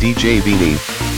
DJ Beanie.